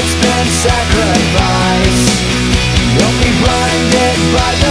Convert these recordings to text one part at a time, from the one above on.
It's been sacrificed. Don't be blinded by the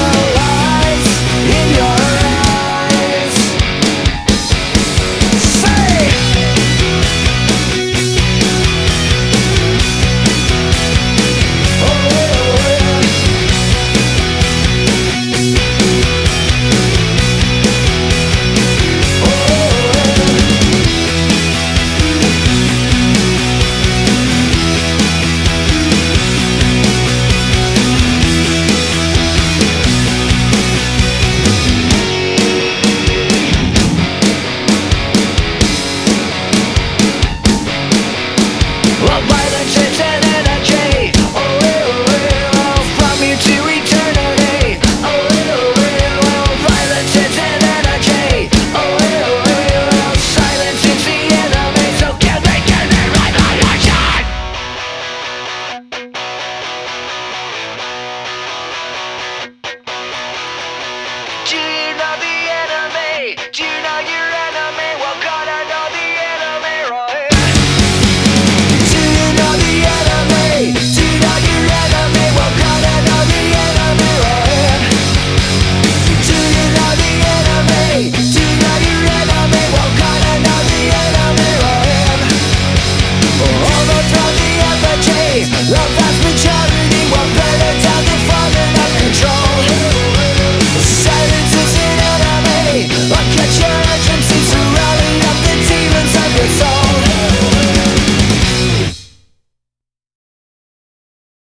de